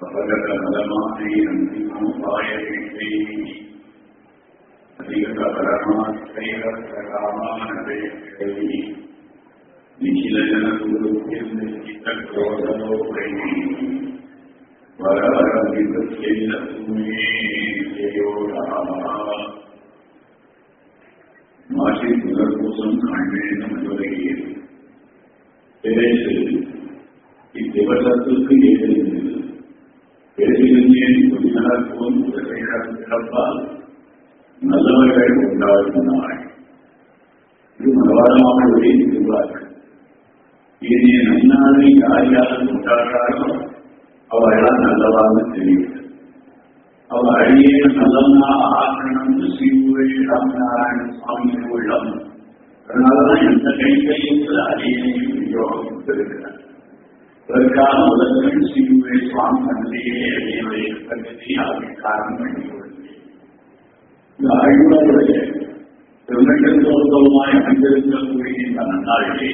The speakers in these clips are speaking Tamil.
भगवतपदमात्रे अन्तिमं पायते अधिगतपरमात्रैरत्रकामानवेक्षैः निखिलजनगुरुभ्यं निश्चितक्रोधलोकैः वरहरिवृत्यैलसूने जयो रामः मासे पुनर्कोसं काण्डेन मधुरये दिवसत्वस्य இத்திவசத்துக்கு ஏறிருந்தது பேசியிருந்தேன் கொஞ்சம் பிறப்பால் நல்லவர்கள் உண்டாகும் நாள் இது மனவாரமாக விளைவிக்கிறார்கள் இனி நன்னாளை யார் யார் கொண்டாடுறாரோ அவரெல்லாம் நல்லவாக தெரியும் அவ அழியே நல்லவனா ஆக்கணும் ஸ்ரீ ராமநாராயண சுவாமி உள்ளம் அதனாலதான் எந்த கைகையும் அழியையும் விநியோகம் கொடுத்திருக்கிறார் அதற்கான உலகங்கள் ஸ்ரீ சுவாமி மனதிலே என்னுடைய பகுதி அதற்கு காரணம் பண்ணி கொடுத்தேன் இந்த ஆழ்வாருடைய திருநெடுந்தோட்டமாய் அமைந்திருக்கக்கூடிய இந்த நன்னாளிலே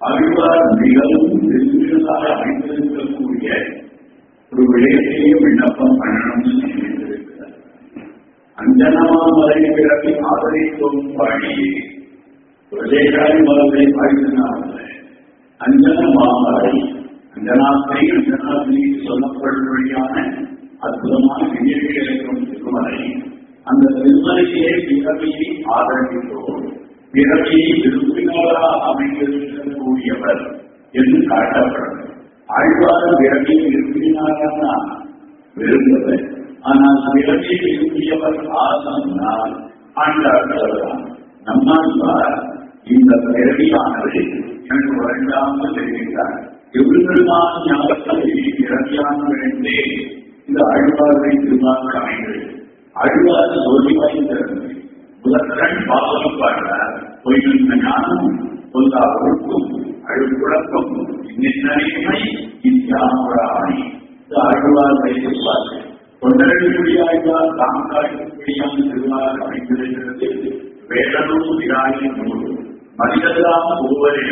ஆழ்வார் மிகவும் விரும்பினதாக அமைந்திருக்கக்கூடிய ஒரு விடயத்தையே விண்ணப்பம் பண்ணணும்னு நினைத்திருக்கிறார் அஞ்சனமாமலை பிறகு ஆதரித்தோம் பாடி பிரதேசாதி மரத்தை பாடினாமல் அஞ்சன மாமலை அஞ்சனாத்தை அஞ்சனாத்திரி சொல்லப்படும்படியான அற்புதமான விஜயகிழக்கும் திருமலை அந்த திருமலையே பிறவியை ஆதரித்தோம் பிறவியை விரும்பினவராக அமைந்திருக்கக்கூடியவர் என்று காட்டப்படும். ஆழ்வார் பிறவியை விரும்பினார்னா விரும்புவர். ஆனால் பிறவியை விரும்பியவர் ஆசனால் ஆண்டாடுறவர்தான் நம்மாழ்வார் இந்த பிறவியானது எனக்கு வழங்காமல் தெரிவித்தார் எவ்வளவுதான் ஞாபகத்தை பிறவியானவர் என்றே இந்த ஆழ்வாரை திருவாக்கு அமைந்தது ஆழ்வார் சொல்லி வாய்ந்திருந்தது முதற்கண் பாவம் பாடுறார் பொய்கின்ற ஞானம் பொல்லா ஒழுக்கும் அழுக்குழப்பம் நிர்ணயமை இத்தியாமராணி இது ஆழ்வார் வைத்திருப்பார்கள் தொண்டர்களுடையாழ்வார் தாங்காய்க்குடியான திருவார் அமைந்திருக்கிறது வேதனும் விராயின் நூறு மனிதர்களான ஒவ்வொரு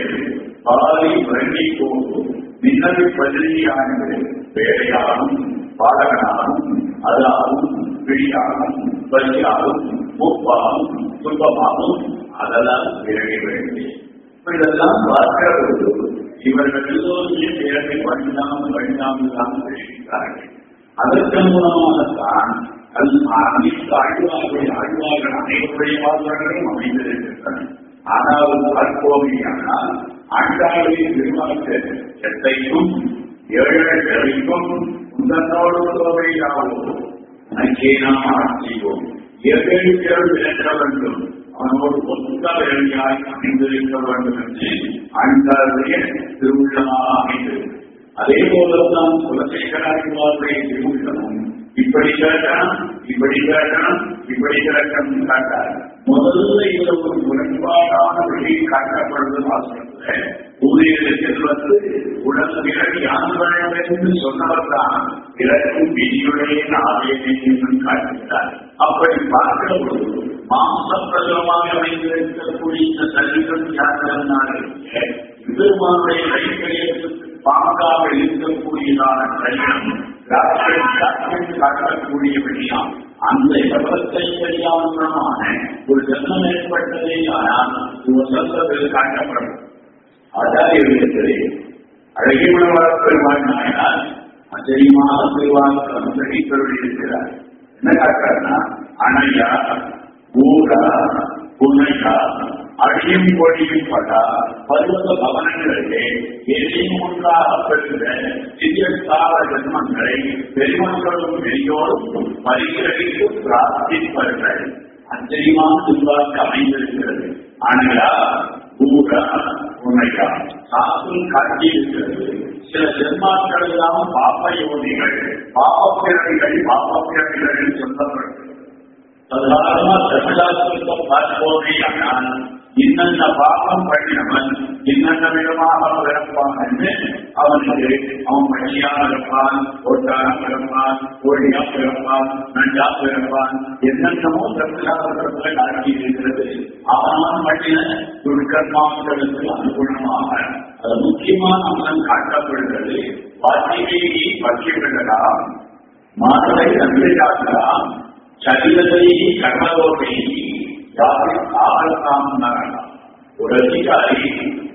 பாலை வருகை போகும் மின்னல் பதினியானது வேலையாகும் பாடகனாகும் அதாகும் பிடியாகும் பலியாகும் மூப்பாகும் துன்பமாகும் அதெல்லாம் விரகி வேண்டிய இதெல்லாம் பார்க்கிற பொழுது இவர்கள் எல்லோருமே பிறகு வேண்டாம் வேண்டாம் தான் பேசுகிறார்கள் அதற்கு மூலமாகத்தான் அது அனைத்து அழிவார்கள் அழிவார்கள் அனைவருடைய வாழ்வார்களும் அமைந்திருக்கின்றன ஆனால் பார்ப்போமையானால் ஆண்டாளின் திருமணத்தை எத்தைக்கும் ஏழைகளுக்கும் உந்தனோடு உதவியாகும் அங்கே நாம் ஆட்சிவோம் எவ்வளவு தேர்வு இழக்க வேண்டும். அவனோடு ஒத்த வேலையாய் அமைந்திருக்க வேண்டும் என்று ஆண்டாளுடைய திருவிழமாக அமைந்தது அதே போலதான் குலசேகராஜுடைய திருவிழமும் இப்படி கேட்கணும் இப்படி கேட்கணும் இப்படி கேட்கணும் காட்டார். முதல்ல இதுல ஒரு முரண்பாடான வழி காட்டப்படுவது வாசகத்துல வந்து உடல் பிறகு யார் என்று சொன்னவர் தான் பிறக்கும் விதியுடைய ஆலயமே என்று காட்டுகிறார் அப்படி பார்க்கிற பொழுது மாம்சப்பிரதமாக அமைந்திருக்கக்கூடிய இந்த சரீரம் யாத்திரனாலே பெருமானுடைய கைகளியத்துக்கு பாங்காக இருக்கக்கூடியதான காட்டக்கூடிய விஷயம் அந்த விவரத்தை தெரியாமமான ஒரு ஜன்மம் ஏற்பட்டதே ஆனால் சொல்றது காட்டப்படும். ஆச்சாரியர்களுக்கு அழகிய பெருமாள் நாயனார் ஆச்சரியமாக பெருவாள் இருக்கிறார். என்ன காட்டுறாருன்னா அணையா ஊரா புனையா அழியும் பொழியும் படா பருவத பவனங்களிலே எதையும் ஒன்றாக பெறுகிற சிறிய கால ஜென்மங்களை பெருமக்களும் பெரியோரும் பரிகிரகித்து பிரார்த்திப்பார்கள் அச்சரியமான செல்வாக்கு அமைந்திருக்கிறது. அணையா ஊரா புனையா சாப்பில் காட்டியிருக்கிறது. சில ஜென்மாக்கள் எல்லாம் பாப்ப யோனிகள் பாப்பப்பிறவிகள் பாப்பப்பிறவிகள் சொல்லப்பட்டு சாதாரணமா தமிழாசிரியர் பார்ப்போமே ஆனால் இன்னென்ன பாவம் பண்ணினவன் இன்னென்ன விதமாக அவன் இறப்பான் என்று அவனுக்கு அவன் பட்சியாக இருப்பான் ஒட்டாரம் பிறப்பான் கோழியா பிறப்பான் நஞ்சா பிறப்பான் என்னென்னமோ தமிழாசிரியர்கள் ஆக்கி இருக்கிறது அவனான் பண்ணின துர்க்கர்மாக்களுக்கு அனுகுணமாக அது முக்கியமான அம்சம் காட்டப்படுகிறது. வாசிகையை பற்றிவிடலாம் மாதவை நன்றியாகலாம் சரீரத்தை கர்மலோகை யாரை ஆகலாம் ஒரு அதிகாரி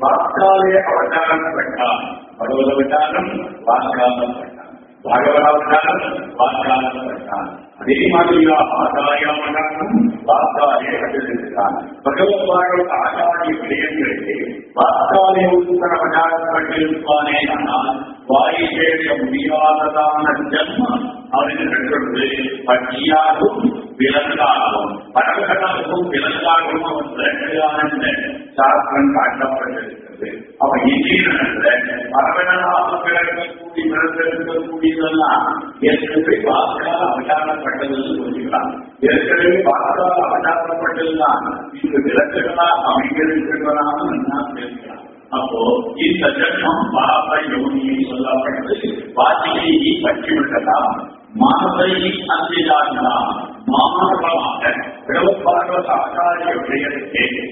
வாக்காலே அவதாரப்பட்டான் பகவதவதாரம் வாக்காலப்பட்டான் பாகவதாவதாரம் வாக்காலப்பட்டான் அதே மாதிரியாக ஆதாயவதாரம் வாக்காலே அவதரித்தான் பகவத் பாகவத ஆதாரிய விடயங்களுக்கு வாக்காலே உத்தர அவதாரப்பட்டிருப்பானே ஆனால் வாயிலேறிய முடியாததான ஜன்மம் அவனுக்கு பட்சியாகவும் விலங்காகும். பறவைகளாகவும் விலங்காகவும் அவன் ரெண்டு சாஸ்திரம் காட்டப்பட்டிருக்கிறது. அவன் இந்தியனல்ல பறவைகளாக பிறக்கக்கூடிய பிறந்திருக்கக்கூடியதெல்லாம் ஏற்கனவே வாக்கால் அவதாரப்பட்டது சொல்கிறான் ஏற்கனவே வாக்கால் அவதாரப்பட்டதுதான் இந்த விலங்குகளாக அமைந்திருக்கிறவனாக நான் பேசுகிறான் அப்போ இந்த ஜன்மம் பாப யோனியை சொல்லப்பட்டது வாசிகையை பற்றிவிட்டதாம் மானதை அந்திதாகலாம் மாணவமாக பிரபுபார்வத ஆச்சாரிய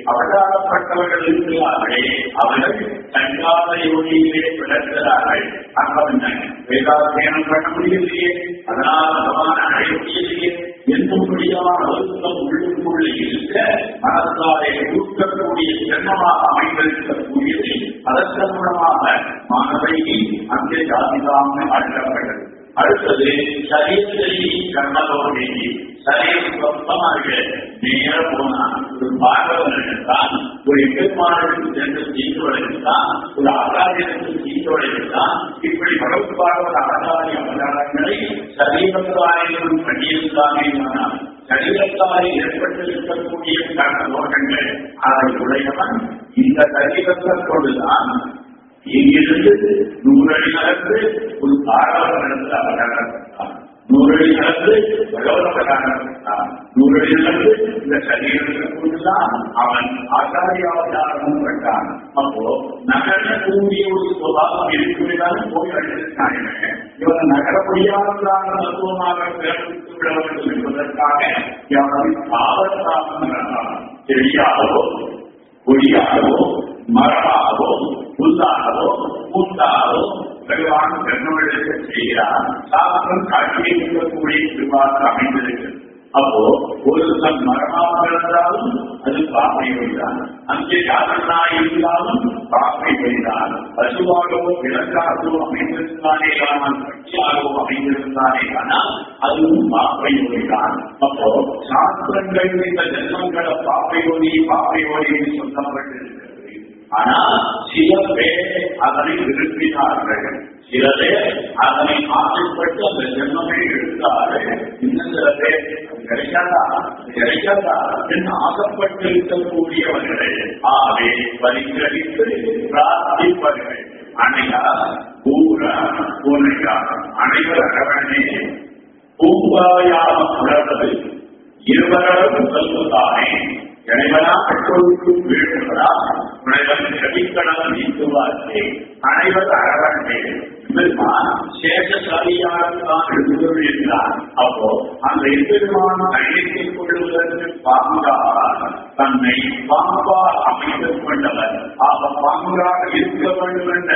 அவதாரப்பட்டவர்கள் இருக்கிறார்களே அவர்கள் தங்காத யோனியிலே பிறக்கிறார்கள் அங்கே வேதாத்தியனம் பண்ண முடியலையே அதனால் பகவான் அடைய அழுத்தம் உள்ளுக்குள்ளே இருக்க மனத்தாலே ஊட்டக்கூடிய ஜென்மமாக அமைந்திருக்கக்கூடியது. அதற்கு மூலமாக மாணவைக்கு அங்கே ஜாதிதான் அழைக்கப்பட்டது அடுத்தது சரீரத்தை கர்மலோகி சரீரம் சொந்தமாக நேர போனான் ஒரு பாகவன் எடுத்தான் ஒரு எட்டுமானத்துக்கு சென்று தீர்வடைந்தான் ஒரு ஆச்சாரியத்துக்கு தீர்வடைந்தான் இப்படி பகவத் பாகவத ஆச்சாரிய சரீரத்தாரையும் சரீரத்தாரிகளும் பண்ணியிருந்தானே ஆனால் சரீரத்தாலே ஏற்பட்டிருக்கக்கூடிய நோக்கங்கள் அதை உடையவன் இந்த சரீரத்தை கொண்டுதான் இங்கிருந்து நூறடி நடந்து ஒரு பாரவ நடந்து அவதாரப்பட்டான் நூறடி நடந்து பகவத பிரகாரம் நூறடி நடந்து இந்த சரீரத்தை அவன் ஆச்சாரிய அவதாரமும் பட்டான் அப்போ நகரக்கூடிய ஒரு சுபாவம் இருக்கிறதான போய் அழைத்திருக்காங்க இவன். நகர முடியாததான தத்துவமாக பிறப்பித்து விட வேண்டும் என்பதற்காக யாரை பாவத்தாக தெரியாதோ கொடியாகவோ இருக்கக்கூடிய திருவாக அமைந்திருக்கிறது. அப்போ ஒரு தன் மரமாக இருந்தாலும் அது பாப்பை வழிதான் அங்கே யாருனாய் இருந்தாலும் பாப்பை வழிதான் பசுவாகவோ விளக்காகவோ அமைந்திருந்தானே ஆனால் பட்சியாகவோ அமைந்திருந்தானே ஆனால் அதுவும் பாப்பை வழிதான் அப்போ சாஸ்திரங்கள் இந்த ஜென்மங்களை பாப்பை ஒளி பாப்பை ஒளி என்று சொல்லப்பட்டிருக்கு. ஆனால் சில பேர் அதனை விரும்பினார்கள். சில பேர் அதனை ஆசைப்பட்டு அந்த ஜென்மமே எடுத்தார்கள். இன்னும் சில பேர் கிடைக்காதா? கிடைக்காதா? என்று ஆசைப்பட்டு இருக்கக்கூடியவர்கள் ஆவே பரிகரித்து பிரார்த்திப்பவர்கள் அணையா பூர பூனையா அனைவர் அரவணே பூம்பாயாக உணர்வது இருவரும் சொல்வதானே இறைவனா பெற்றோருக்கு வீழ்வதா உடைவன் கவிக்கடல் நீக்குவார்த்தே அனைவர் அரவணே பெருமான் சேஷசாலியாக தான் எழுந்துள்ளார் அப்போ அந்த எம்பெருமான் பயணித்துக் கொள்வதற்கு பாங்காக தன்னை பாம்பால் அமைத்துக் கொண்டவர். ஆக பாங்காக இருக்க வேண்டும் என்ற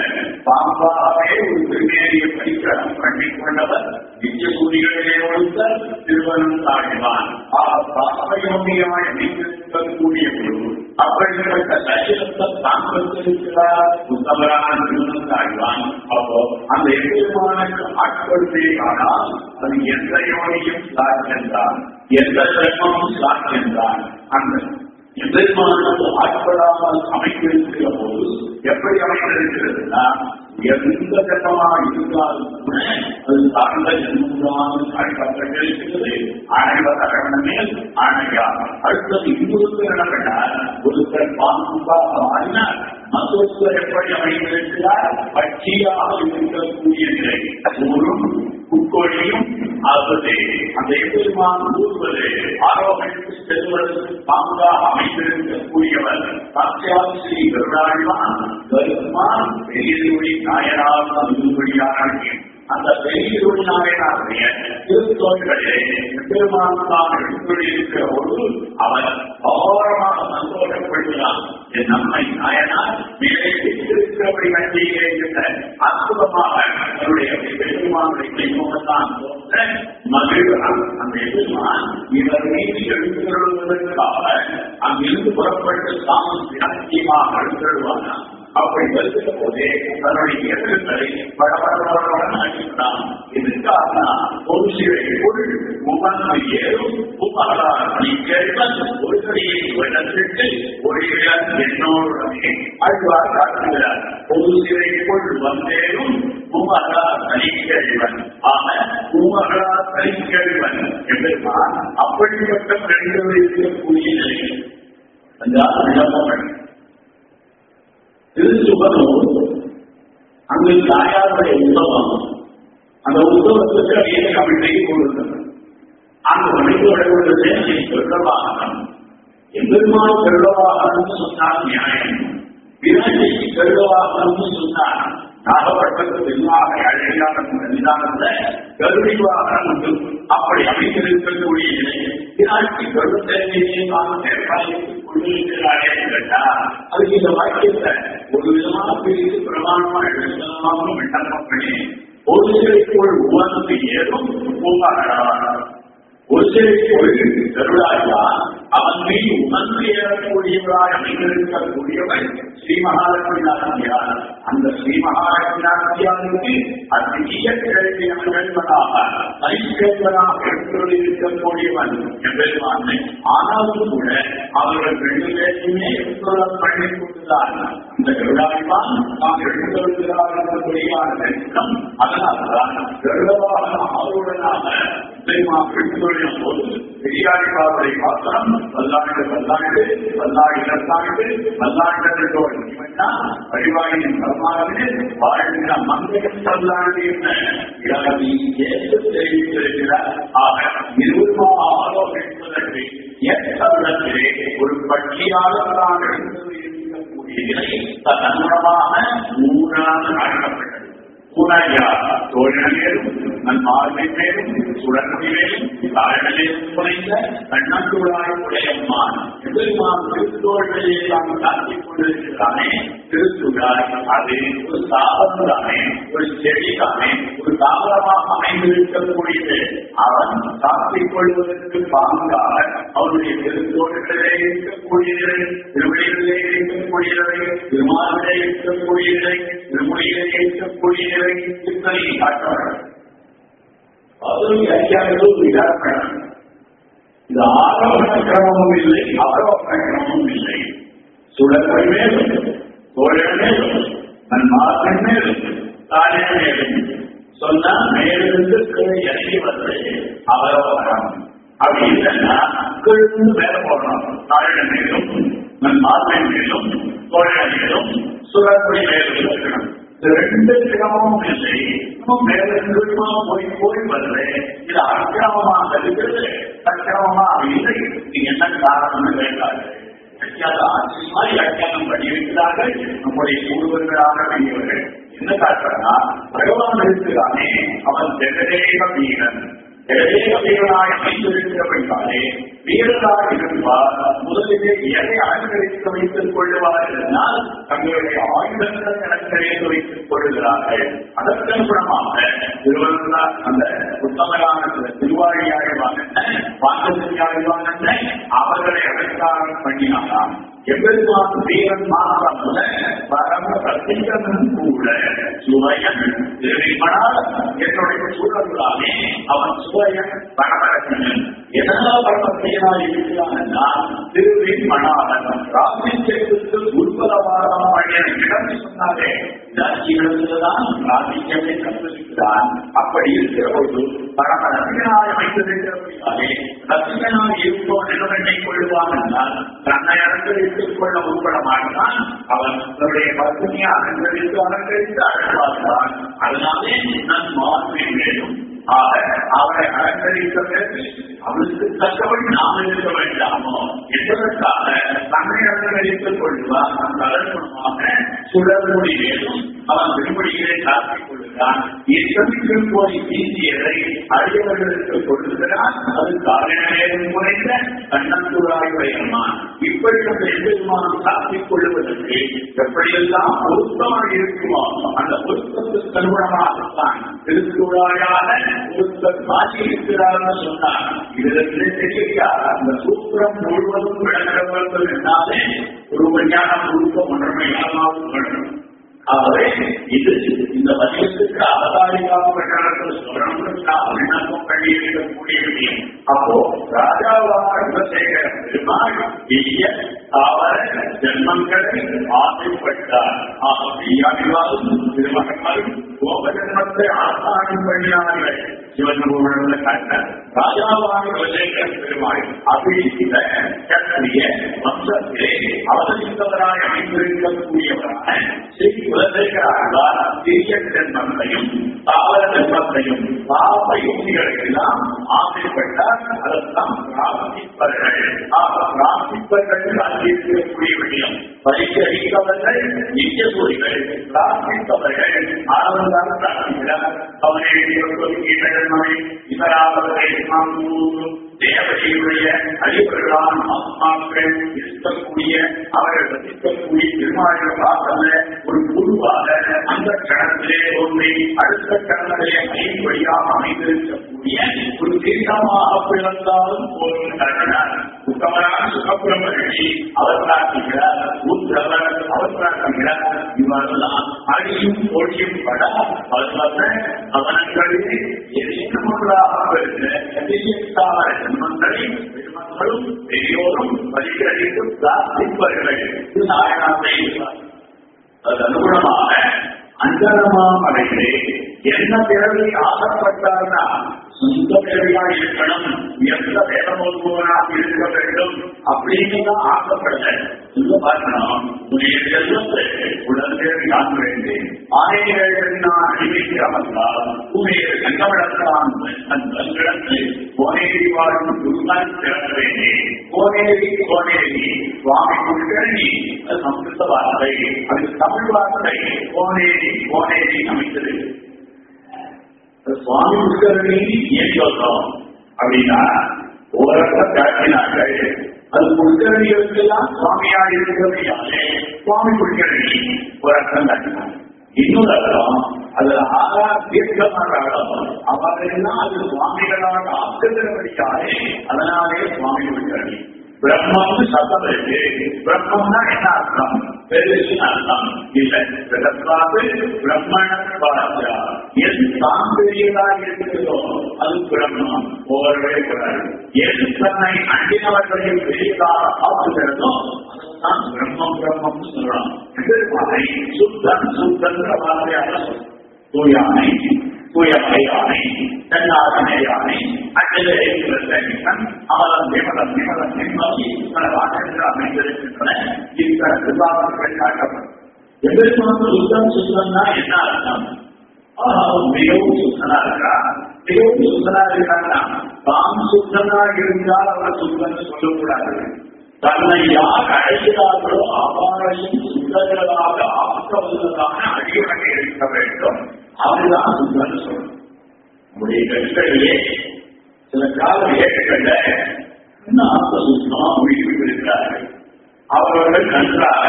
பாம்பாகவே ஒரு திருமேறிய பரிசனம் பண்ணிக் கொண்டவர். நித்தியசூரிகளிலே ஒழுத்த திருவனம் தாழ்வான் ஆக பாசயோகியாய் அமைந்திருக்கக்கூடிய குரு அப்படிப்பட்ட சரீரத்தை தான் வைத்திருக்கிறார் உத்தவரான திருவனம் தாழ்வான் அப்போ அந்த எம்பெருமானுக்கு ஆட்படுத்தே ஆனால் அது எந்த யோனியும் சாத்தியம்தான் எந்த சிரமமும் சாத்தியம்தான் அந்த எம்பெருமானுக்கு ஆட்படாமல் அமைந்திருக்கிற போது எப்படி அமைந்திருக்கிறதுனா எந்த ஜென்மமாக இருந்தாலும் கூட அது சார்ந்த ஜென்மமாக காட்டப்பட்டிருக்கிறது அனைவர் அரவணமே அணையா அடுத்தது இன்னொருத்தர் நடக்கிறார் ஒருத்தர் பாம்புக்காக மாறினார் மற்றொருத்தர் எப்படி அமைந்திருக்கிறார்? பட்சியாக இருக்கக்கூடிய நிலை. ஊரும் உட்கொழியும் ஆகுது அந்த எம்பெருமான் ஊர்வது ஆரோக்கியம் செல்வதற்கு பாங்காக அமைந்திருக்கக்கூடியவர் சாட்சியால் ஸ்ரீ கருடாழ்வான் கருமான் பெரியதுடி நாயனார். அந்த பெரிய நாயனாருடைய திருத்தோள்களிலே எம்பெருமான் எடுத்துள்ளிருக்கிற போது அவர் அபாரமாக சந்தோஷப்படுகிறார் நம்மை நாயனார் மேலே வைத்திருக்கிறபடி வண்டியிலே என்ற அற்புதமாக அவருடைய பெருமானுடைய மகிழ்வான் அந்த எதிர்மான் இவர் மீது எழுந்துள்ளதற்காக அங்கிருந்து புறப்பட்டு தாமும் வினாக்கியமாக எழுந்துள்ளானா அப்படி வருகிற போது தன்னுடைய இயக்கங்களை படபடபடபட அடித்தான் இதற்காக ஒரு சில பொருள் ஏறும் உமகளார் நீ ஒரு கடியை விடத்திட்டு ஒரு இடம் என்னோடுடனே அழ்வார் காட்டுகிறார் ஒரு சிலை பொருள் வந்தேறும் தனிக்கேள்வன் ஆக உமகளார் தனிக்கேள்வன் என்பதுதான் அப்படிப்பட்ட பெண்கள் இருக்கக்கூடிய நிலை அந்த விளம்பரம் திருச்சுபனூர் அங்கு தாயாருடைய உத்தவம் அந்த உத்தவத்துக்கு அடியே கமிட்டிக்கு கொடுத்தது அந்த மனிதோட உள்ளதே சொல்றவாகனம் எம்பெருமான் செல்வவாகனம்னு சொன்னால் நியாயம். விநாயகி செல்வவாகனம்னு சொன்னார். நாகப்பட்டத்துக்கு எல்லாக அழகான நிதானத்துல கருணை வாகனம் உண்டு அப்படி அமைந்திருக்கக்கூடிய நிலை வினாடிக்கு கருத்தேவையை நாம் நேர்காலித்துக் கொண்டிருக்கிறாரே கேட்டா அதுக்கு இந்த வாக்கியத்தை ஒரு விதமான பிரித்து பிரமாணமா எழுதலாம்னு விண்ணப்பம் பண்ணி ஒரு சிலைக்குள் உவந்து ஏதும் பூங்காடார் ஒரு சிலைக்குள் கருடாயா அவன் மீது உணர்ந்து ஏறக்கூடியவராக அமைந்திருக்கக்கூடியவன் ஸ்ரீ மகாலட்சுமி நாச்சியார் அந்த ஸ்ரீ மகாலட்சுமி நாச்சியாருக்கு அதிக கேள்வியாக தைக்கேள்வனாக இருக்கக்கூடியவன் என்பதுமானை ஆனாலும் கூட அவர்கள் ரெண்டு பேருமே எடுத்துள்ள பண்ணி கொண்டுதான் இந்த கருடாய்வான் நாம் எடுத்துக்கொள்கிறார்கள் நெருக்கம் அதனால்தான் கருடவாக ஆளுடனாக பெருமாள் போது பெரியாரி பாசரை பார்த்தோம் பல்லாண்டு பல்லாண்டு பல்லாண்டு இரண்டாண்டு பல்லாண்டு வழிவாயின் பரமாகவே வாழ்ந்த மங்கையும் பல்லாண்டு என்ன தெரிவித்திருக்கிறார் ஆக இருவருமா ஆலோசிப்பதற்கு எத்தருடத்திலே ஒரு பட்சியாக இருக்கக்கூடிய நிலை தன்னுடமாக மூன்றாவது காட்டப்பட்டது கூடாயா தோழன் மேலும் நன் ஆர்மை மேலும் சுடர்மணி மேலும் தாழ்நிலையும் குறைந்த கண்ணத்துள்ளாய் உடையம்மான். எதிர்மான் திருத்தோழமையை நாம் காட்டிக் கொண்டிருக்கிறானே திருத்துழாய் அது ஒரு தாவரம் தானே ஒரு செடி தானே ஒரு தாவரமாக அமைந்திருக்கக்கூடியது. அவன் காட்டிக் கொள்வதற்கு பாங்காக அவனுடைய திருத்தோழர்களே இருக்கக்கூடியதை திருவடிகளிலே இருக்கக்கூடியதை திருமாவிலே இருக்கக்கூடியதை திருமொழியிலே இருக்கக்கூடியதை அதுவும் வியாக்கியானங்களும் இது ஆரோகண கிரமமும் இல்லை அவரோகண கிரமமும் இல்லை சுழற்கை மேலும் தோழன் மேலும் நன் மேலும் தாலின் மேலும் சொன்னா மேலிருந்து கீழே இறங்கி வந்து அவரோகணம் அப்படி இல்லைன்னா கீழ்ந்து மேல போடணும் தாழன் மேலும் நன் மாதன் மேலும் தோழன் மேலும் சுழற்கை மேலும் இருக்கணும் ரெண்டு கிரமமும் இல்லை இன்னும் மேலிருந்துமா போய் போய் வருது இது அக்கிரமமாக இருக்கிறது அக்கிரமமாக இல்லை நீங்க என்ன காரணம்னு கேட்காது மாதிரி வியாக்கியானம் பண்ணியிருக்கிறார்கள் நம்முடைய பூர்வர்களாக பெரியவர்கள் என்ன காட்டுறா பகவான் இருக்கிறானே அவன் ஜெகதேக வீரன் ஜெகதேக வீரனாய் அமைந்திருக்கிறபடினாலே வீரராக இருப்பார் முதலிலே எதை அலங்கரித்து வைத்துக் கொள்ளுவார் என்றால் தங்களுடைய ஆயுதங்களை அலங்கரித்து வைத்துக் அதற்கன் அதற்கனுகுணமாக திருவள்ளுவர் அந்த உத்தமரான திருவாழியாழ்வாங்க பாண்டசியாழ்வாங்க அவர்களை அலங்காரம் பண்ணினாராம். எவ்வளவு வீரன் மாத்திரமல்ல பரம பிரசிங்கனும் கூட சுவையன் திருவிமனால் என்னுடைய சூழலாமே அவன் சுவையன் பரமரசனன் எதனால் பரமத்தையனாய் இருக்கிறான் என்றால் திருவின் மணாளன் ராசியத்திற்கு உட்பலவாரம் சொன்னாலே இடம் சொன்னாரே கண்டிருக்கிறான் அப்படி இருக்கிற போது பரம ரசிகனாய் அமைந்திருக்கிறபடியாலே ரசிகனாய் இருப்போன் என்னை கொள்வான் என்றால் தன்னை அலங்கரித்துக் கொள்ள உட்பட மாட்டான் அவன் தன்னுடைய பசுமையை அலங்கரித்து அலங்கரித்து அழகாகிறான் அதனாலே நான் மாற்றி வேண்டும். ஆக அவரை அலங்கரித்த பிறகு அவளுக்கு தக்கபடி நாம் இருக்க வேண்டாமோ? என்பதற்காக தன்னை அலங்கரித்துக் கொள்வார். அந்த அலங்கமாக சுடர்மொழி வேணும். அவன் திருமொழிகளை காட்டிக் கொள்கிறான். இத்தமிக்கும் போய் வீசியதை அடியவர்களுக்கு கொடுக்கிறான் அது காரணம் முறை இப்படி அந்த எம்பெருமான் காட்டிக் கொள்வதற்கு எப்படியெல்லாம் பொருத்தமாக இருக்குமோ அந்த பொருத்தத்துக்கு அனுகுணமாகத்தான் திருக்குழாயாக ஒருத்தர் மாற்றி இருக்கிறார்னு சொன்னார். இதிலிருந்து தெரியலையா அந்த சூத்திரம் முழுவதும் விளக்க வேண்டும் என்றாலே ஒரு விஞ்ஞானம் பொருத்தம் ஒன்றமையாகவும் வேண்டும். ஆகவே இது இந்த பதியத்துக்கு அவதாரிக்காக சொல்லணும் விண்ணப்பம் பண்ணியிருக்கக்கூடிய விஷயம் அப்போ ராஜாவாக குலசேகர பெருமாள் பெரிய தாவர ஜன்மங்களை ஆசைப்பட்டார். ஆக பெய்யாவிவாதும் திருமகன்மாரும் கோபஜன்மத்தை ஆசாரம் பண்ணினார்கள். சிவன் காட்டார் ராஜாவாக குலசேகர பெருமாள் அபிடித்த கத்திரிய வம்சத்திலே அவதரித்தவராய் அமைந்திருக்கக்கூடியவரான ஸ்ரீ குலசேகராழ்வார் ஜென்மங்களையும் தாவர ஜென்மத்தையும் பாப யோகிகளுக்கெல்லாம் ஆசைப்பட்டார். அதெல்லாம் பிரார்த்திப்பர்கள். ஆக பிரார்த்திப்பர்கள் அங்கிருக்கக்கூடிய விஷயம் பரிசரித்தவர்கள் நித்திய சூரிகள் பிரார்த்தித்தவர்கள் ஆனந்தான் பிரார்த்திக்கிறார். அவனை சொல்லுகிறவனை தேவதையுடைய அடிப்படையிலான ஆத்மாக்கள் இருக்கக்கூடிய அவர்கள் ரசிக்கக்கூடிய திருமாளிகள் பார்த்தல ஒரு குழுவாக அந்த கணத்திலே தோன்றி அடுத்த கணத்திலே ஐம்படியாக அமைந்திருக்கக்கூடிய ஒரு தீர்க்கமாக பிறந்தாலும் போலும் கருதினார் உத்தமரான சுகப்பிரமணி அவர் பிரார்த்திக்கிறார் உத்தவர் அவர் பிரார்த்திக்கிறார் இவரெல்லாம் அடியும் ஒழியும் பட பல்வந்த அவனங்களிலே எதிர்மொன்றாக இருந்த ஜென்மங்களை பெருமக்களும் பெரியோரும் பரிகரித்து பிரார்த்திப்பார்கள் இது நாயனாத்தை அது அனுகுணமாக அஞ்சனமா மலையிலே என்ன பிறவி ஆசைப்பட்டார்னா சொந்த பிறவியா இருக்கணும் எந்த வேதமோதுவனாக இருக்க வேண்டும் அப்படின்னு தான் ஆசைப்படல சொல்ல பார்க்கணும் உன்னுடைய செல்வத்தை உடனே நான் வேண்டேன் ஆணைகள் நான் அறிவிக்காமல்லால் உண்மையை சங்கமிடத்தான் தன் தங்கிடத்து கோனேரி வாழும் குருதான் திறக்க கோனேரி கோனேரி சுவாமி குருக்கணி அது சம்ஸ்கிருத வார்த்தை. அது தமிழ் வார்த்தை. கோனேரி கோனேரி அமைத்தது. சுவாமி புஷ்கரணி ஏன் சொல்றோம்? அப்படின்னா ஓரத்தை காட்டினார்கள். அது புஷ்கரணிகளுக்கெல்லாம் சுவாமியா இருக்கிறது யாரே? சுவாமி புஷ்கரணி ஒரு அர்த்தம் காட்டினார் இன்னொரு அர்த்தம் அதுல ஆகா தீர்க்கமான அர்த்தம் அவர்களெல்லாம் அது சுவாமிகளாக ஆக்குகிறபடியாலே அதனாலே சுவாமி புஷ்கரணி பிரம்மம்னு சத்தம் இருக்கு. பிரம்மம்னா என்ன அர்த்தம்? பெருசு அர்த்தம். இல்ல பிரதத்வாது பிரம்மண பாரா எது தான் இருக்கிறதோ அது பிரம்மம். போகவே கூடாது எது தன்னை அண்டினவர்களையும் பெரியதாக ஆக்குகிறதோ அதுதான் பிரம்மம் பிரம்மம்னு சொல்லலாம் பெருமானை சுத்தன் சுத்தன்ற வார்த்தையாக தூயானை தூயமை யானை தன்னாதனை யானை அச்சலே அவலம் நிமலம் நிமலம் நிம்மதி பல அமைந்திருக்கின்றன இந்த விவாதங்கள் காட்டப்படும் சுத்தம் சுத்தம்னா என்ன அர்த்தம் மிகவும் சுத்தனா இருக்கா மிகவும் சுத்தனா இருக்காங்கன்னா தாம் சுத்தனா இருந்தால் அவர் சுத்தம் சொல்லக்கூடாது. தன்னை யார் அழைக்கிறார்களோ அவரையும் சுந்தர்களாக ஆக்க வல்லதான அடியுடன் இருக்க வேண்டும். அதுதான் சுத்தம் சொல்லும் நம்முடைய கருத்துக்களிலே சில காலம் ஏற்றுக்கண்ட ஆத்ம சுத்தமா முடிவு இருக்கிறார்கள் அவர்கள் நன்றாக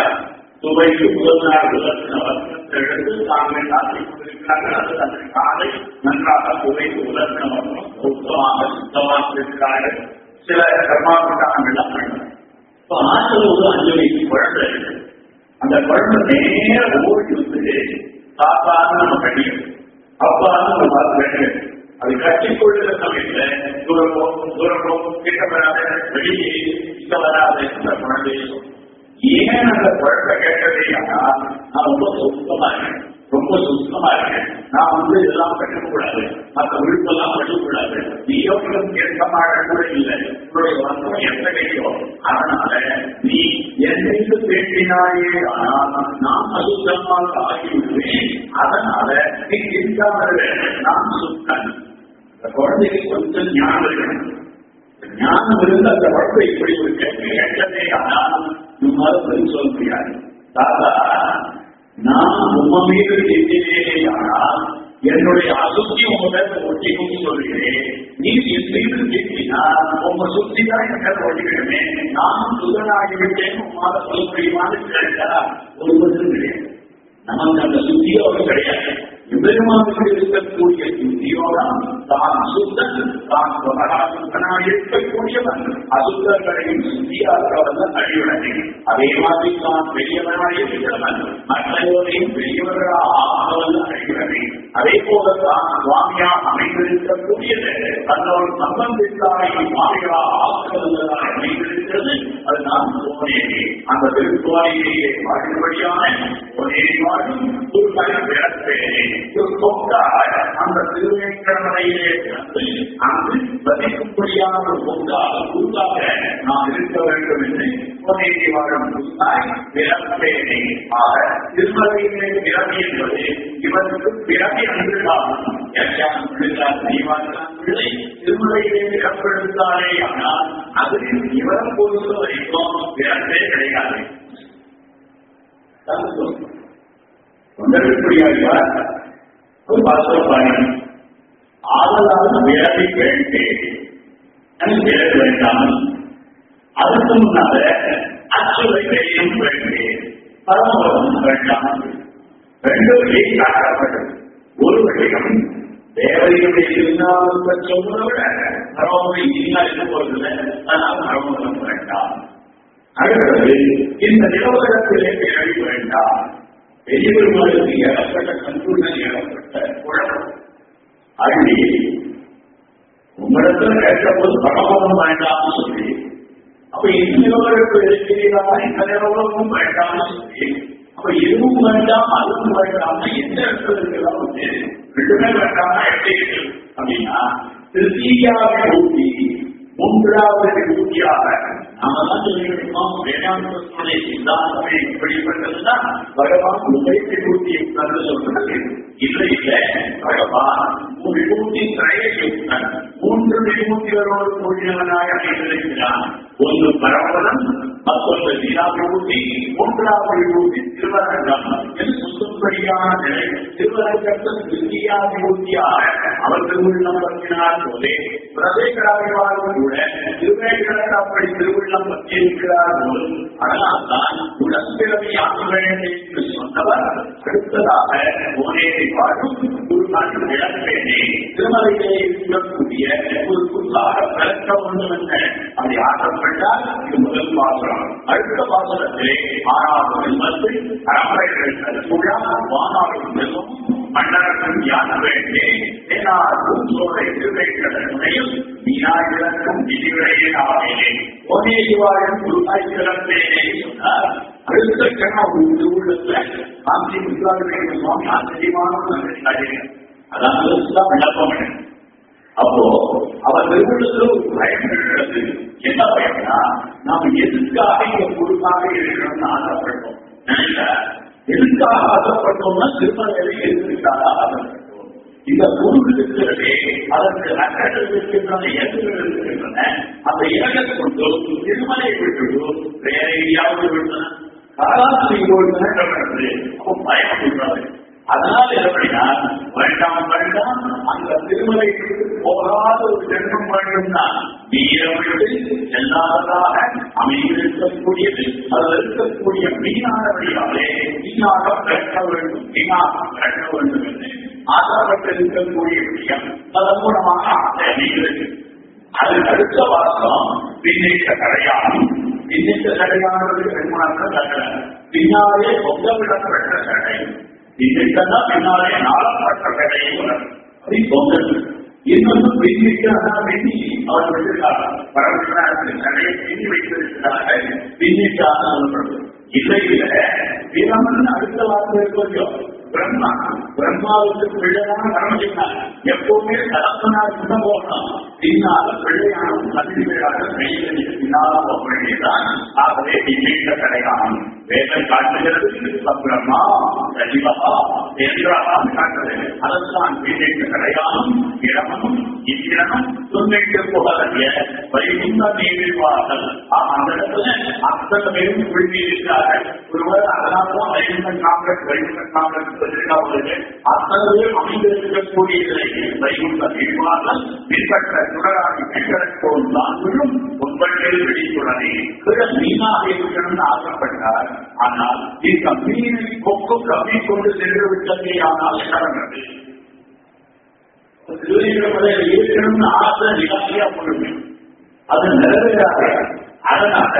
துவைக்கு முதல் எடுத்து தாங்கள் காத்திக் கொண்டிருக்கிறார்கள். அது தன்னை காலை நன்றாக துவைக்கு உலர்த்தின வர்க்கம் சுத்தமாக சுத்தமாக இருக்கிறார்கள் சில கர்மாவுக்கான எல்லாம் பண்ணுறாங்க இப்போ ஆற்றல் ஒரு அஞ்சு வயசு குழந்தை. அந்த குழந்தை நேர ஓடி வந்து தாத்தான்னு நம்ம கட்டிக்கணும் அப்பான்னு நம்ம பார்த்து வேண்டும் அது கட்டிக்கொள்ளுகிற சமயத்துல தூரம் போகும் கிட்ட வராத வெளியே இங்க வராத இந்த குழந்தையை. ஏன் அந்த குழந்தை கேட்டதே ஆனால் நான் ரொம்ப சுத்தமா இருக்கேன். ரொம்ப சுத்தமா இருக்கேன் நான் வந்து இதெல்லாம் கட்டக்கூடாது. மற்ற விழுப்பெல்லாம் கட்டக்கூடாது. நீ யோகம் ஏற்கமாக கூட இல்லை. உன்னுடைய வசம் எந்த அதனால நீ என்னைக்கு பேசினாயே ஆனால் நான் அசுத்தமாக ஆகிவிடுவேன். அதனால நீ சிந்தாமல் நான் சுத்தன் இந்த குழந்தைக்கு கொஞ்சம் ஞானம் இருக்கணும். ஞானம் இருந்து அந்த குழந்தை இப்படி ஒரு கேள்வி ஆனால் நம்மால பதில் சொல்ல முடியாது. தாத்தா நான் உங்க மீது எண்ணினேனே ஆனால் என்னுடைய அசுத்தி உங்களை மேல ஒட்டிக்கும் சொல்கிறேன் நீ என் மீது எண்ணினா உங்க சுத்தி தான் என்ன ஒட்டிக்கிடுமே நான் சுதனாகிவிட்டேன். உங்களால் சொல்ல முடியுமான்னு கேட்டா ஒரு கிடையாது நமக்கு அந்த சுத்தியோ கிடையாது. எம்பெருமானுக்கு இருக்கக்கூடிய சுத்தியோதான் தான் அசுத்தன் தான் பிரகாசனாக இருக்கக்கூடியவன். அசுத்தர்களையும் தான் அழிவுடனே அதே மாதிரி தான் பெரியவர்களாக இருக்கிறவன் மற்றவரையும் பெரியவர்களாக ஆகவன் அழிவுடனே அதே போலத்தான் சுவாமியாக அமைந்திருக்கக்கூடியது தன்னோடு சம்பந்தித்தாய் சுவாமிகளாக ஆக்குவதாக அமைந்திருக்கிறது அது நான் சோனேரி அந்த திருத்துவாரியிலேயே வாழும்படியான ஒரே வாழும் ஒரு பிறப்பேனே பொங்கால் அந்த அங்கு ஒரு இருக்க வேண்டும் என்று வாழும் பிறப்பேனே. ஆக திருமலையிலே பிறவி என்பது இவருக்கு பிறவி அன்றுதான் எச்சான் பிள்ளைகள் தெய்வான் பிள்ளை திருமலையிலே ஆனால் அது இவர் பொறுத்த வரைக்கும் பிறப்பே கிடையாது பாசப்பாணி ஆதலால் விரலை கேட்டு விரல் வேண்டாமல் அதுக்கு முன்னால அச்சுவை வெளியும் வேண்டு பரமபதம் வேண்டாமல் ரெண்டு வழியை காட்டப்பட்டது ஒரு வழியும் தேவதையுடைய திருநாமத்தை சொல்வதை விட பரமபதி இல்லா இருக்க போவதில்லை அதனால் பரமபதம் வேண்டாம் அடுத்தது இந்த நிலவரத்திலே கேள்வி வேண்டாம். பெரிய பெருமாளுக்கு சந்தூர்ணம் கண்குடன் குழப்பம் அள்ளி உங்களிடத்துல கேட்டபோது பரமபதம் வேண்டாம்னு சொல்லி அப்ப இந்த நிலவரப்பு இருக்கிறீரா இந்த நிலவரமும் வேண்டாம்னு சொல்லி அப்ப இதுவும் வேண்டாம் அதுவும் வேண்டாம்னா எந்த இடத்துல இருக்கலாம் வந்து ரெண்டுமே வேண்டாம்னா எப்படி இருக்கு அப்படின்னா திருத்தீயாவை ஊட்டி மூன்றாவது ஊட்டியாக நாம தான் சொல்லியிருக்கோம். வேதாந்தத்துடைய சித்தாந்தமே இப்படிப்பட்டதுன்னா பகவான் உபயத்தை ஊட்டி உட்கார்ந்து சொல்றது இல்லை இல்லை. பகவான் திரையுக்தன் மூன்று விபூதிகளோடு கூடியவனாக அமைந்திருக்கிறான் ஒன்று பரவலம் மற்றொன்று லீலா விபூதி மூன்றாவது விபூதி திருவரங்கம். என்று சொல்லும்படியான நிலை. திருவரங்கத்தில் திருத்தியா விபூதியாக அவர் திருவுள்ளம் பற்றினார் போதே பிரதேகராக கூட திருவேங்கடத்தை அப்படி திருவுள்ளம் பற்றியிருக்கிறார் போலும் அதனால்தான் உடற்பிறவி ஆக என்று சொன்னவர் அடுத்ததாக ஓனேரை வாழும் குருமான் இழப்பேனே திருமலையிலே இருக்கக்கூடிய ஒரு புல்லாக பிறக்க வேண்டும் என்ற ஆசைப்பட்டால் இது முதல் அடுத்த பாசுரத்திலே ஆறாவது செல்வத்தில் பரம்பரைகள் சூழா வானாடும் மன்னரசன் யான வேண்டே ஏனால் பூசோரை திருவேங்கடனையும் மீனாயிரக்கும் விதிவிடையே ஆவேனே ஓனேஜிவாழும் குருவாய் சிறப்பேனே சொன்னார் அடுத்த கணம் உள்ளத்துல காந்தி முத்துராஜ சுவாமி ஆச்சரியமான அதாவது விளப்பம் அப்போ அவர் திருவிழத்தில் ஒரு பயம் இருக்கிறது என்ன பயம்னா நாம் எதுக்காக இங்க இருக்கணும்னு ஆசைப்படுறோம் நினைக்கல எதுக்காக ஆசைப்பட்டோம்னா திருமலையில எதுக்காக ஆசைப்பட்டோம் இந்த பொருள் இருக்கிறதே அதற்கு நக்கங்கள் இருக்கின்றன எதுகள் இருக்கின்றன. அந்த இலக்கை கொண்டு திருமலை விட்டுடு வேற எங்கேயாவது விடுன காலாத்திரி நடக்கிறது அதில் இருக்கக்கூடிய மீனான வழியாலே மீனாக பிறக்க வேண்டும். மீனாக பிறக்க வேண்டும் என்று. ஆசைப்பட்டிருக்கக்கூடிய விஷயம் அதன் மூலமாக ஆசை அமைகிறது அதுக்கு அடுத்த வாசம் பின்னிட்ட கடையாகும் பின்னிட்ட கடையானது பெருமாற்ற கடை பின்னாலே பொங்கவிடப்பட்ட கடை பின்னிட்டா பின்னாலே நாளப்பட்ட கடையும் அப்படி பொங்கல் இன்னொன்று பின்னிட்டானா பின்னி அவர் விட்டுருக்காங்க பரமேஸ்வரன் பின்னி வைத்திருக்கிறார்கள் பின்னிட்டான சொல்லப்படுது இல்லை இல்லை. பிரமன் அடுத்த வார்த்தை கொஞ்சம் பிரம்மா பிரம்மாவுக்கு பிள்ளையான பரமசிவன் எப்பவுமே தலப்பனா இருந்த போகணும். பின்னால பிள்ளையான நன்றிகளாக கையில் பின்னால் போக ஆகவே பின்னிட்ட கடையான் வேதம் காட்டுகிறது பிரம்மா சஜிவா என்றால் காட்டுறது அதற்கான் பின்னிட்ட கடையானும் இடமும் இந்திரனும் வைகுந்த அந்த இடத்துல அத்தனை பேரும் குழுமி இருக்கிறார்கள் ஒருவர் அதனால்தான் வைகுந்த காங்கிரஸ் வைகுந்த காங்கிரஸ் பதினெட்டாவது அத்தனை பேர் அமைந்திருக்கக்கூடிய வைகுந்த நீர்வார்கள் பின்பற்ற சுடராகி பின்பற்றோம் நான்களும் உண்மையில் வெடித்துடனே பிறகு மீனாக இருக்கணும்னு ஆசைப்பட்டார் ஆனால் இந்த மீனை கொக்கு கவி கொண்டு சென்று விட்டதே ஆனால் நடந்தது திருவிழாவில் இருக்கணும்னு ஆசை நிராசையா போடுங்க அது நிறைவேறாது அதனால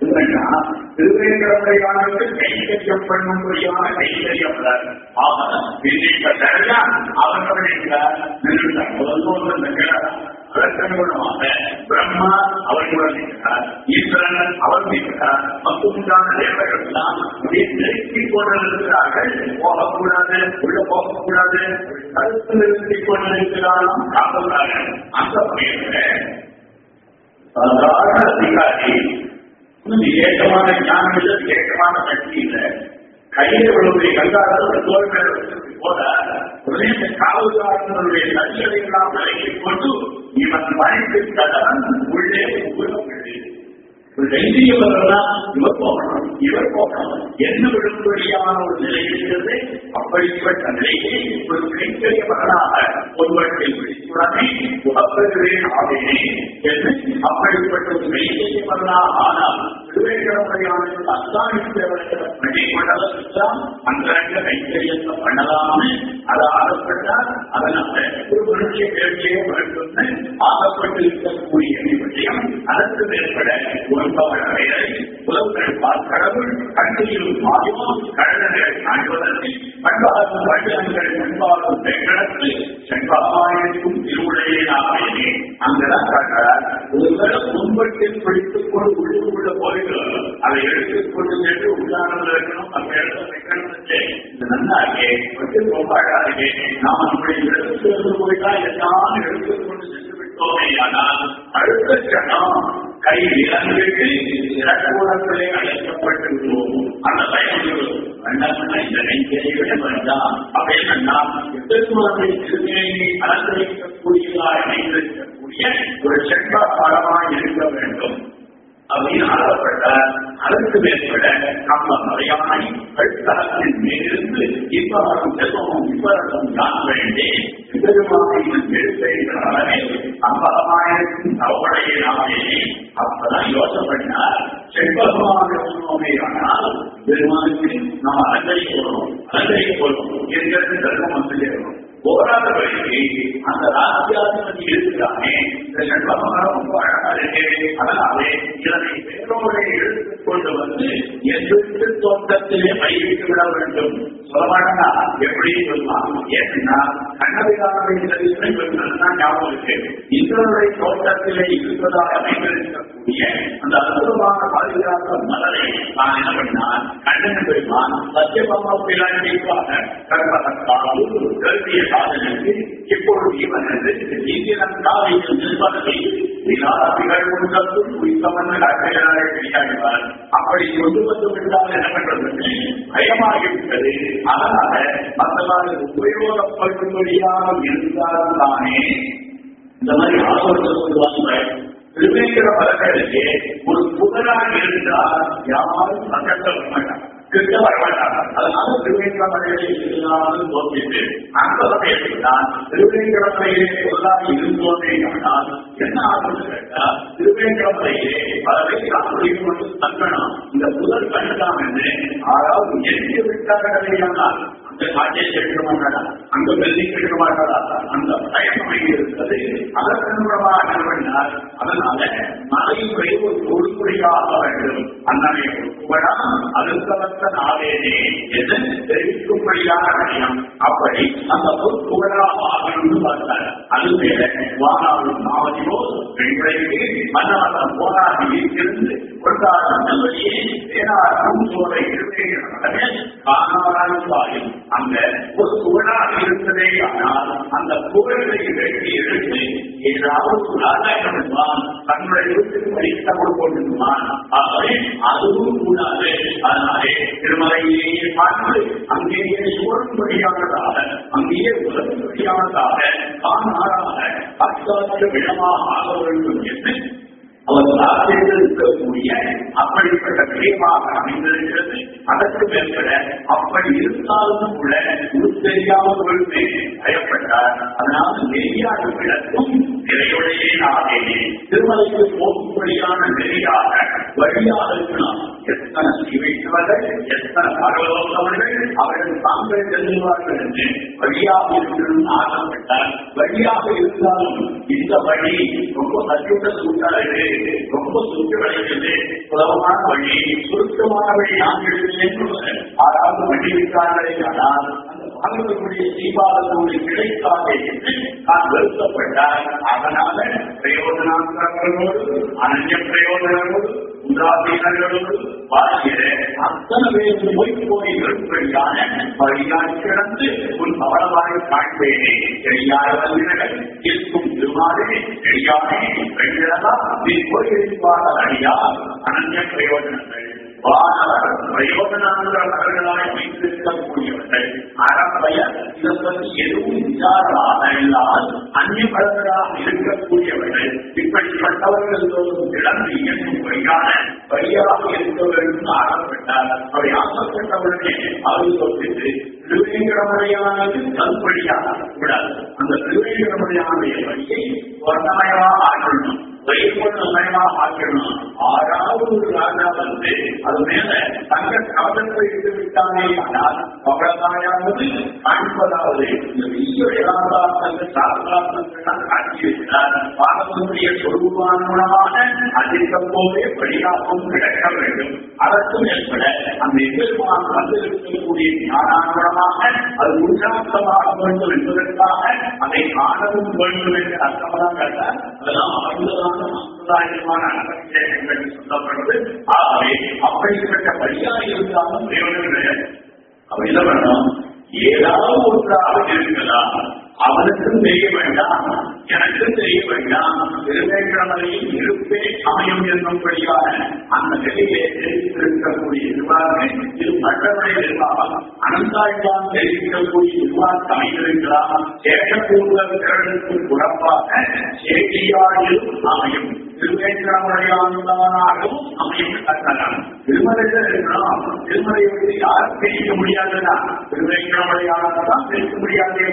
என்னன்னா திருவேங்கடமுடையானவர்கள் கைங்கரியம் பண்ணும்படியான கைங்கரியப்படாது அவன் விதிக்கப்பட்ட அவர்களுடைய நின்றுட்டார். முதல்ல நிற்கிறார் அதற்கனுகுணமாக பிரம்மா அவர்களுடன் இருக்கிறார் ஈஸ்வரன் அவர் இருக்கிறார் மக்குண்டான தேவர்கள் எல்லாம் நிறுத்திக் கொண்டிருக்கிறார்கள். போகக்கூடாது உள்ள போகக்கூடாது. கருத்து நிறுத்திக் கொண்டிருக்கிறார்கள் காப்பதாக அந்த சமயத்தில் சாதாரண அதிகாரி விவேகமான ஞானம் இல்லை விவேகமான சக்தி இல்லை. கையில விழுவதை கண்டாலும் தோல் மேல போல உடனே இந்த காவல்காரனுடைய எல்லாம் விலகி கொண்டு இவன் மறைத்து கடன் உள்ளே உருவப்பட்டு எழுதியவர்கள்லாம் இவர் போகணும் இவர் போகணும். என்ன ஒரு நிலை இருக்கிறது? அப்படிப்பட்ட நிலையை ஒரு கைத்தறியவர்களாக ஒருவர்கள் விழித்துடனே உடம்பெறுவேன் ஆவேனே. என்று அப்படிப்பட்ட ஒரு கைத்தறியவர்களாக ஆனால் திருவேங்கடமுறையான அஸ்தானித்தவர்கள் மண்டலம் அந்த கைத்தறியத்தை அதை அது அதை நம்ம ஒரு மனுஷ கேள்வியே வேண்டும் ஆசைப்பட்டிருக்கக்கூடிய விஷயம் அதற்கு மேற்பட உலகவரை உலகங்கள் கடவுள் கண்ணியில் மாறியும் கடல்கள் காண்பதற்கு பண்பாகும் வண்டங்கள் பண்பாகும் உள்ளுக்குள்ள போய்கள் அதை எடுத்து கொண்டு சென்று உள்ளானது இருக்கணும். அந்த இடத்துல வைக்கணும் இது நன்னாகே வந்து ரொம்ப அழகாகே நாம் நம்முடைய இடத்துக்கு போய்தான் எல்லாம் எடுத்து கொண்டு சென்று விட்டோமே ஆனால் அடுத்த கணம் கை இறந்துவிட்டு இறக்குவதற்குள்ளே அழைக்கப்பட்டு விடுவோம். அந்த பயணம் இந்த நெஞ்சை விட வேண்டாம். அப்படி என்னன்னா திருமணத்தை திருமேனி அலங்கரிக்கக்கூடியதாக இணைந்திருக்கக்கூடிய ஒரு செல்வ பாடமாக இருக்க வேண்டும். அப்படின்னு ஆளப்பட்டார் அதற்கு மேற்பட நம்ம மறையானை கழுத்தாற்றின் மேலிருந்து இவ்வாறும் செல்வமும் இவ்வளவும் தான் வேண்டேன் பெருமானின் எழுத்தைகளே அம்பலமாயிருக்கும் தவளையை நாமே அப்பதான் யோசனை பண்ணார் செல்வகமாக சொல்லுவோமே ஆனால் பெருமானுக்கு நாம் அலங்கரிக்கிறோம் அலங்கரிக்கிறோம் என்கிறது தர்மம் வந்து சேரணும் போராத அந்த ராஜ்யாதிபதி இருக்கிறானே இந்த செல்வமாக ரொம்ப அழகா இருக்கே அதனாலே இதனை பேரோரை எடுத்துக் கொண்டு வந்து எதிர்த்து தோட்டத்திலே பயிரிட்டு விட வேண்டும். சொல்லமாட்டா எப்படி சொல்லலாம் ஏன்னா கண்ணபிரானுடைய ஞாபகம் இருக்கு இந்திரனுடைய தோட்டத்திலே இருப்பதாக அமைந்திருக்கக்கூடிய அந்த அற்புதமான பாதுகாத்த மலரை நான் என்ன பண்ணான் கண்ணன் பெருமான் சத்தியபாமா கற்பதற்காக கருதிய சாதனைக்கு இப்பொழுது இவன் இந்திரன் காவியில் நிற்பதை அப்படி கொண்டு வந்து விட்டால் என்ன பண்றது பயமாகிவிட்டது அதனால மற்றவர்கள் உபயோகப்படும்படியாக இருந்தால் தானே. இந்த மாதிரி ஆலோசனை சொல்லுவாங்க திருவேங்கிற ஒரு புகழாக இருந்தால் யாரும் பக்கத்தில் மாட்டாங்க கிட்ட வரமாட்டாங்க அதனால திருவேங்கடமலையிலே இல்லாமல் தோன்றிட்டு அந்த சமயத்தில் தான் திருவேங்கடமலையிலே சொல்லாக இருந்தோமே ஆனால் என்ன ஆகுது கேட்டா திருவேங்கடமலையிலே பல பேர் மட்டும் தங்கணும் இந்த புதல் கண்டுதான் என்று ஆறாவது எரிந்து விட்டார்களே ஆனால் அந்த காட்சியை கேட்க அந்த கேட்க அந்த பயணம் இருக்கிறது அதற்கனுகுணமாக பண்ணார்? அதனால மலையுடைய ஒரு பொறுப்புரையாக வேண்டும். அண்ணனை புகழா அழுத்தமற்ற நாளேனே என்று தெரிவிக்கும்படியான விஷயம் அப்படி அந்த பொறுப்புகளாக ஆகணும்னு பார்த்தார். அது மேல வானாவும் மாவதியோ பெண்களுக்கு மன்னவனம் போராடி இருந்து கொண்டாடும் நல்லடியே வேளாண் சோலை இருக்கைகள் காணாராயும் அங்க ஒரு புகழாக இருந்ததே ஆனால் அந்த புகழை வெட்டி எடுத்து ஏதாவது ராஜாக்கிறான் தன்னுடைய வீட்டுக்கு பரிசு கொண்டிருந்தான் ஆகவே அதுவும் கூடாது அதனாலே திருமலையிலேயே பார்த்து அங்கேயே சூழன்படியானதாக அங்கேயே உலகப்படியானதாக ஆறாக பத்தாண்டு விடமாக ஆக வேண்டும் என்று அவர் பிரார்த்தித்து இருக்கக்கூடிய அப்படிப்பட்ட விளைவாக அமைந்திருக்கிறது. அதற்கு மேற்பட அப்படி இருந்தாலும் கூட உரு தெரியாமல் ஒழுமே பயப்பட்டார் அதனால் நெறியாக விளக்கும் நிறையுடைய நாளே திருமலைக்கு போகும்படியான நெறியாக வழியாக இருக்கலாம். எத்தனை சிவைத்தவர்கள் எத்தனை பரவலோத்தவர்கள் அவர்கள் தாங்கள் செல்லுவார்கள் என்று வழியாக இருக்கணும் ஆசைப்பட்டார் வழியாக இருந்தாலும் இந்த வழி ரொம்ப சச்சுட்ட சூழ்நிலை ரொம்ப சுற்றுவடைகிறது சுலபமான வழி சுருக்கமான வழி நான் எடுக்கிறேன் ஆறாவது வழி விட்டார்களே ஆனால் அந்த தீபாவளி தீபாவளியுடைய என்று நான் வருத்தப்பட்டார் அதனால பிரயோஜனாந்தரங்களோடு அனன்ய பிரயோஜனங்களோடு உதாசீனங்களோடு வாழ்கிற அத்தனை பேருக்கு போய் போய் வெறுப்படியான வழியாய் கிடந்து உன் பவளவாய் காண்பேனே. தெரியாதவர்கள் இருக்கும் திருமாறே தெரியாமே பெண்களா நீ போய் இருப்பாத அடியா அனன்ய பிரயோஜனங்கள். பிரயோஜனங்களாய் வைத்திருக்கக்கூடியவர்கள் அறப்பய இதை பற்றி எதுவும் விசாரமாக இல்லாமல் அந்நியபரங்களாக இருக்கக்கூடியவர்கள் இப்படிப்பட்டவர்கள் கிளம்பி என்னும் வழியான வழியாக இருக்க வேண்டும் ஆசைப்பட்டார் அவை ஆசைப்பட்டவர்களே அவர்கள் சொல்லிட்டு திருவேங்கடமுறையானது கல்வழியாக கூடாது அந்த திருவேங்கடமுறையானுடைய வழியை வர்ணமயமாக ஆக்கணும் வைகுண்டமயமாக ஆக்கணும் ஆறாவது ஒரு ராஜா வந்து அது மேல தங்க கவலத்தை இட்டு விட்டானே ஆனால் கவலதாயாவது காண்பதாவது இந்த வீர வேதாந்தாசங்க சாஸ்திராசங்கள் காட்சி வைத்தார் பாரம்பரிய சொருபானுமான அதிக போதே வழியாகவும் கிடக்க வேண்டும் அதற்கு மேற்பட அந்த எதிர்ப்பான் வந்திருக்கக்கூடிய அது உற்சாகமாக வேண்டும் என்பதற்காக அதை காணவும் வேண்டும் என்று அர்த்தமாக அதெல்லாம் அறிந்ததான சமுதாயமான அகற்றங்கள் சொல்லப்படுவது ஆகவே அப்படிப்பட்ட வழியாக இருந்தாலும் பிரயோஜனம் அவ என்ன ஏதாவது ஒன்றாக இருக்கலாம். அவனுக்கும் தெரிய வேண்டாம். எனக்கும் தெரிய வேண்டாம். திருவேங்கடமலையில் இருப்பே அமையும் என்னும்படியான அந்த நிலையிலே இருக்கக்கூடிய நிர்வாகம் இது மற்றவரை நிர்வாகம் அனந்தாய்தான் தெரிவிக்கக்கூடிய நிர்வாகம் அமைந்திருக்கலாம் சேஷப்பூர்வ திறனுக்கு புறப்பாக சேட்டியாயிலும் அமையும். திருவேங்கடமலையானதானாகவும் அமையும் கட்டலாம் திருமலையில் இருக்கலாம் திருமலை வந்து யாரும் பிரிக்க முடியாதுன்னா திருவேங்கடமலையானதான் பிரிக்க முடியாதே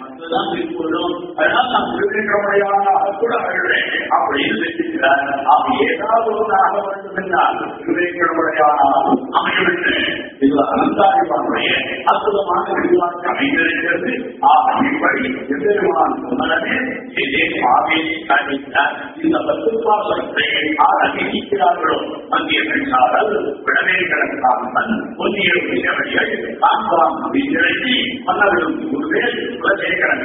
மற்றதான் பிரிக்கொள்ளும் அதனால் நான் திருவேங்கடமலையானாக கூட அழுறேன் அப்படின்னு நினைக்கிறார் ஏதாவது ஒரு வேண்டும் என்றால் திருவேங்கடமலையானாலும் அமையவில்லை இது அனந்தாரிமானுடைய அற்புதமான விரிவாக்க அமைந்திருக்கிறது இப்படி எம்பெருமான் சொன்னதே இந்த பத்து யார் அங்கீகரிக்கிறார்களோ அங்கே கண்டார்கள் விடவே பொன்னிய விஷயவழிகள் காண்பாம் விதிரட்டி குருவேல் குலசேகரன்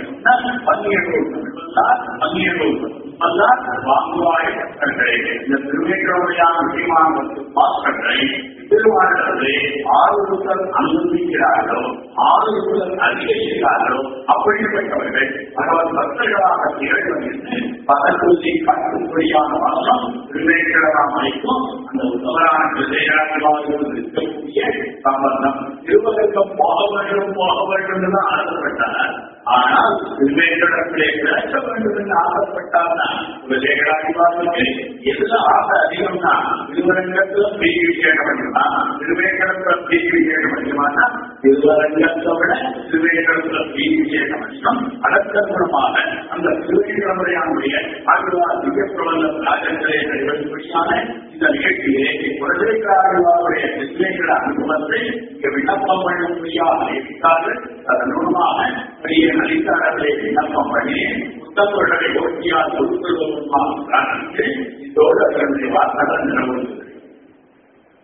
பன்னியர்கள் பன்னியர்கள் வாங்குவாய். கட்டளை இந்த திருவேற்றமுறையான முக்கியமான திருவாரத்தை ஆர்வத்துடன் அனுமதிக்கிறார்களோ ஆர்வத்துடன் அதிகரிக்கிறார்களோ அப்படிப்பட்டவர்கள் பகவத் பக்தர்களாக திகழ்வது என்று பதக்கூசி கட்டும்படியான வசனம் திருவேற்றமாமைக்கும் அந்த உத்தமரான விஜயாதிவாதிகள் இருக்கக்கூடிய சம்பந்தம். திருவதற்கம் போக வேண்டும் போக வேண்டும் என்று தான் ஆசைப்பட்டார் ஆனால் திருவேங்கடத்திலே விளக்க வேண்டும் என்று ஆசைப்பட்டார்னா விஜயகராதிவாதிக்கு எதுல ஆசை அதிகம்னா திருவரங்கத்துல பிரீதி விசேஷம் பண்ணுமா திருவேங்கடத்துல பிரீதி விசேஷம் திருவரங்கத்தை விட திருவேங்கடத்துல பிரீதி விசேஷம் பண்ணும் மூலமாக அந்த திருவேங்கடமுறையானுடைய ஆழ்வார் திவ்யப்பிரபந்த ராஜத்திலே நடைபெறும்படியான இந்த நிகழ்ச்சியிலே குலதேவராஜுடைய திருவேங்கட அனுபவத்தை இங்க விண்ணப்பம் பண்ணும்படியாக இருக்கிறார்கள் அதன் மூலமாக பெரிய நலித்தாரர்களை விண்ணப்பம் பண்ணி புத்தகங்களை ஒட்டியால் உட்கொள்வதுமாக இதோடு அதனுடைய வார்த்தை நிலவுகிறது